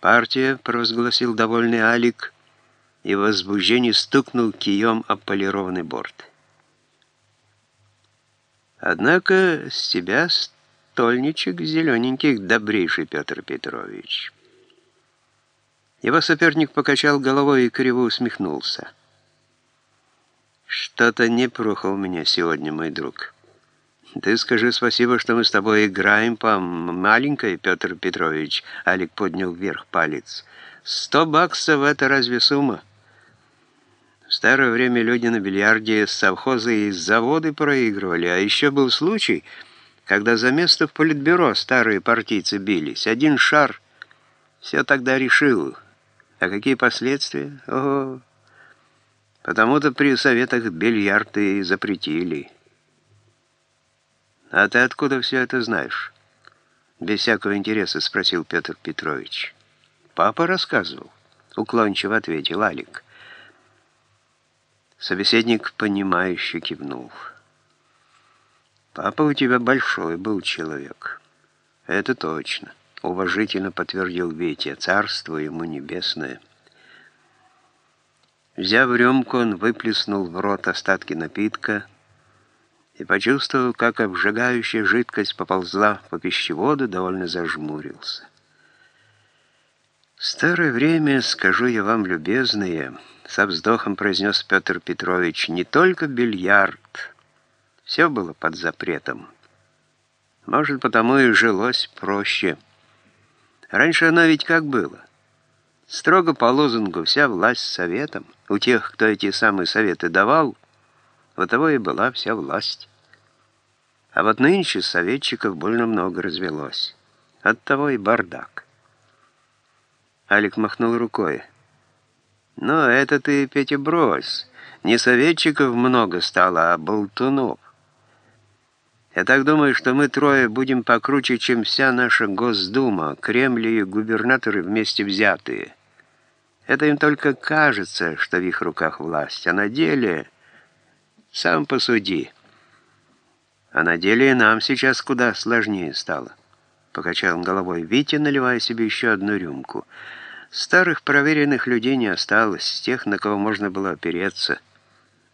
«Партия», — провозгласил довольный Алик, и в возбуждении стукнул кием об полированный борт. «Однако с тебя стольничек зелененьких добрейший Петр Петрович». Его соперник покачал головой и криво усмехнулся. «Что-то не прухо у меня сегодня, мой друг». «Ты скажи спасибо, что мы с тобой играем по маленькой, Петр Петрович», — Алик поднял вверх палец. «Сто баксов — это разве сумма?» В старое время люди на бильярде с совхозы и заводы проигрывали, а еще был случай, когда за место в политбюро старые партийцы бились. Один шар все тогда решил. А какие последствия? Ого! Потому-то при советах бильярды запретили». «А ты откуда все это знаешь?» Без всякого интереса спросил Петр Петрович. «Папа рассказывал», — уклончиво ответил Алик. Собеседник, понимающе кивнул. «Папа у тебя большой был человек». «Это точно», — уважительно подтвердил Витя. «Царство ему небесное». Взяв рюмку, он выплеснул в рот остатки напитка, — и, почувствовав, как обжигающая жидкость поползла по пищеводу, довольно зажмурился. старое время, скажу я вам, любезные, со вздохом произнес Петр Петрович, не только бильярд, все было под запретом. Может, потому и жилось проще. Раньше оно ведь как было? Строго по лозунгу «вся власть советом». У тех, кто эти самые советы давал – вот того и была вся власть. А вот нынче советчиков больно много развелось. Оттого и бардак. Алик махнул рукой. «Ну, это ты, Петя, брось. Не советчиков много стало, а болтунов. Я так думаю, что мы трое будем покруче, чем вся наша Госдума, Кремль и губернаторы вместе взятые. Это им только кажется, что в их руках власть, а на деле...» Сам посуди. А на деле нам сейчас куда сложнее стало. Покачал он головой Витя, наливая себе еще одну рюмку. Старых проверенных людей не осталось, тех, на кого можно было опереться.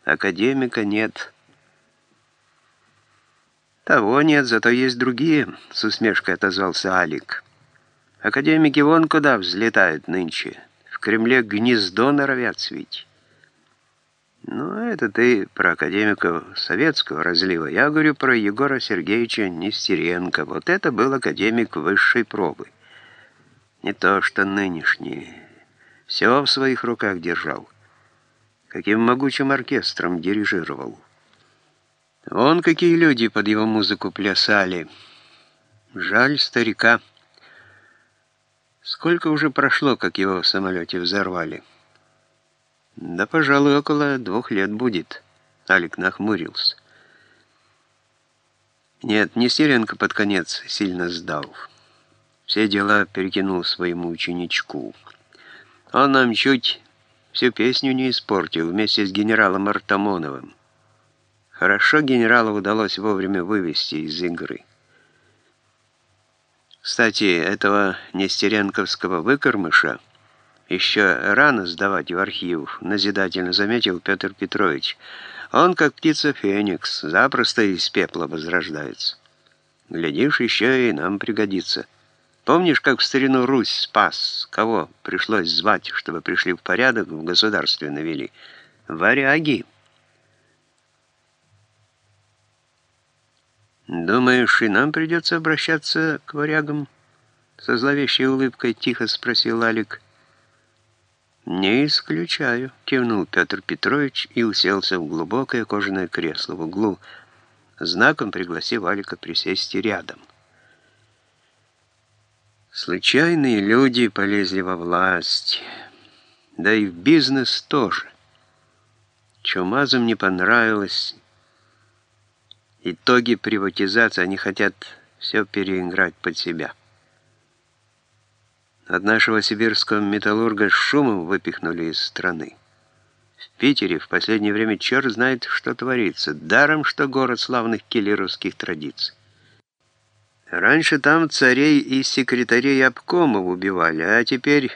Академика нет. Того нет, зато есть другие, с усмешкой отозвался Алик. Академики вон куда взлетают нынче. В Кремле гнездо норовят свить. Ну, это ты про академика советского разлива. Я говорю про Егора Сергеевича Нестеренко. Вот это был академик высшей пробы. Не то что нынешний. Все в своих руках держал. Каким могучим оркестром дирижировал. Вон какие люди под его музыку плясали. Жаль старика. Сколько уже прошло, как его в самолете взорвали? «Да, пожалуй, около двух лет будет», — Алик нахмурился. Нет, Нестеренко под конец сильно сдал. Все дела перекинул своему ученичку. Он нам чуть всю песню не испортил вместе с генералом Артамоновым. Хорошо генералу удалось вовремя вывести из игры. Кстати, этого нестеренковского выкормыша еще рано сдавать в архив, назидательно заметил Петр Петрович. Он, как птица Феникс, запросто из пепла возрождается. Глядишь, еще и нам пригодится. Помнишь, как в старину Русь спас? Кого пришлось звать, чтобы пришли в порядок, в государстве навели? Варяги. «Думаешь, и нам придется обращаться к варягам?» Со зловещей улыбкой тихо спросил Алик. «Не исключаю», — кивнул Петр Петрович и уселся в глубокое кожаное кресло в углу, знаком пригласив Алика присесть рядом. Случайные люди полезли во власть, да и в бизнес тоже. Чумазам не понравилось. Итоги приватизации, они хотят все переиграть под себя. От нашего сибирского металлурга шумом выпихнули из страны. В Питере в последнее время черт знает, что творится. Даром, что город славных киллеровских традиций. Раньше там царей и секретарей обкомов убивали, а теперь